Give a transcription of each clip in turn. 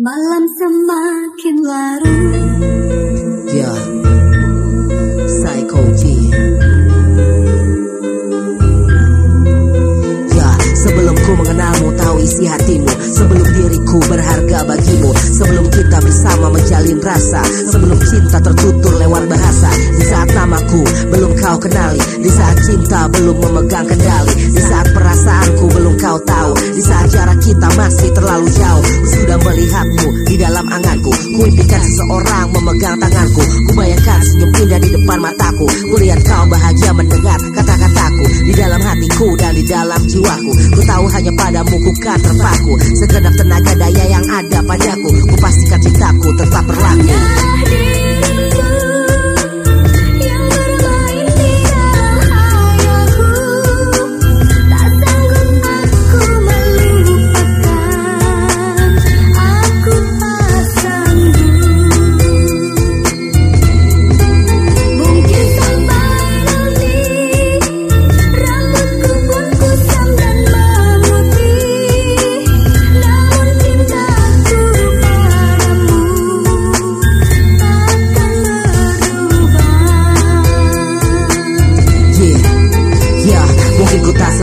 Malam semakin larut. Ya. Psycho G. Ya sebelum ku mengenalmu tahu isi hatimu. Sebelum diriku berharga bagimu. Sebelum kita bersama menjalin rasa. Sebelum cinta tertutur lewat bahasa. Di saat namaku belum kau kenali. Di saat cinta belum memegang kendali. Di saat perasaanku belum kau tahu. Di saat jarak kita masih terlalu jauh Sudah melihatmu di dalam anganku. Ku impikan seseorang memegang tanganku. Ku bayangkan senyum indah di depan mataku. Ku lihat kau bahagia mendengar kata-kataku. Di dalam hatiku dan di dalam jiwaku. Ku tahu hanya padamu ku kan terpaku. Segenap tenaga daya yang ada padaku. Ku pastikan cintaku tetap berlaku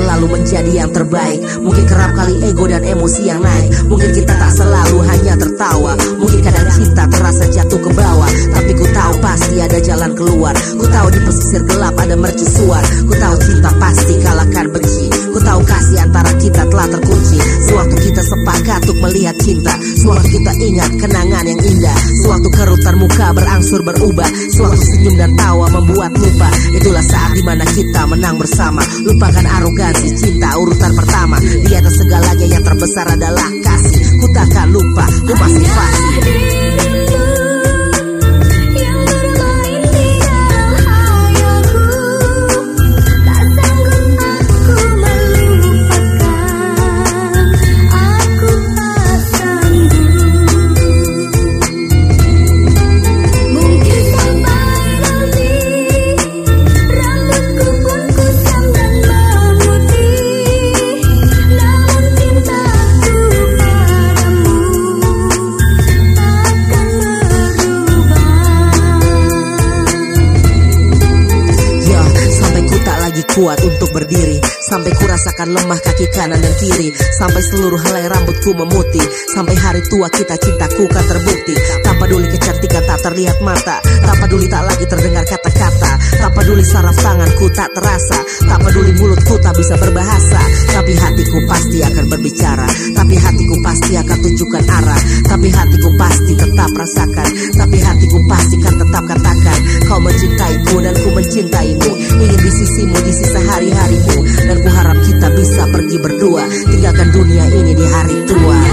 selalu menjadi yang terbaik. Mungkin kerap kali ego dan emosi yang naik. Mungkin kita tak selalu hanya tertawa. Mungkin kadang cinta terasa jatuh ke bawah. Tapi ku tahu pasti ada jalan keluar. Ku tahu di pesisir gelap ada mercusuar. Ku tahu cinta pasti kalahkan benci. Ku tahu kasih antara kita telah terkunci. Sewaktu kita sepakat untuk melihat cinta. Sewaktu kita ingat kenangan berangsur berubah. Sewaktu senyum dan tawa membuat lupa. Itulah saat di mana kita menang bersama. Lupakan arogansi cinta urutan pertama. Di atas segalanya yang terbesar adalah kasih. Ku takkan lupa, ku masih fasih kuat untuk berdiri. Sampai ku rasakan lemah kaki kanan dan kiri. Sampai seluruh helai rambutku memutih. Sampai hari tua kita cintaku kan terbukti. Tak peduli kecantikan tak terlihat mata. Tak peduli tak lagi terdengar kata-kata. Tak peduli saraf tanganku tak terasa. Tak peduli mulutku tak bisa berbahasa. Tapi hatiku pasti akan berbicara. Tapi hatiku pasti akan tunjukkan arah. Tapi hatiku pasti tetap rasakan. Tapi hatiku pasti kan tetap katakan Kau mencintaiku dan ku mencintaimu. Ingin di sisimu di sisa hari-harimu. Dan ku harap kita bisa pergi berdua. Tinggalkan dunia ini di hari tua.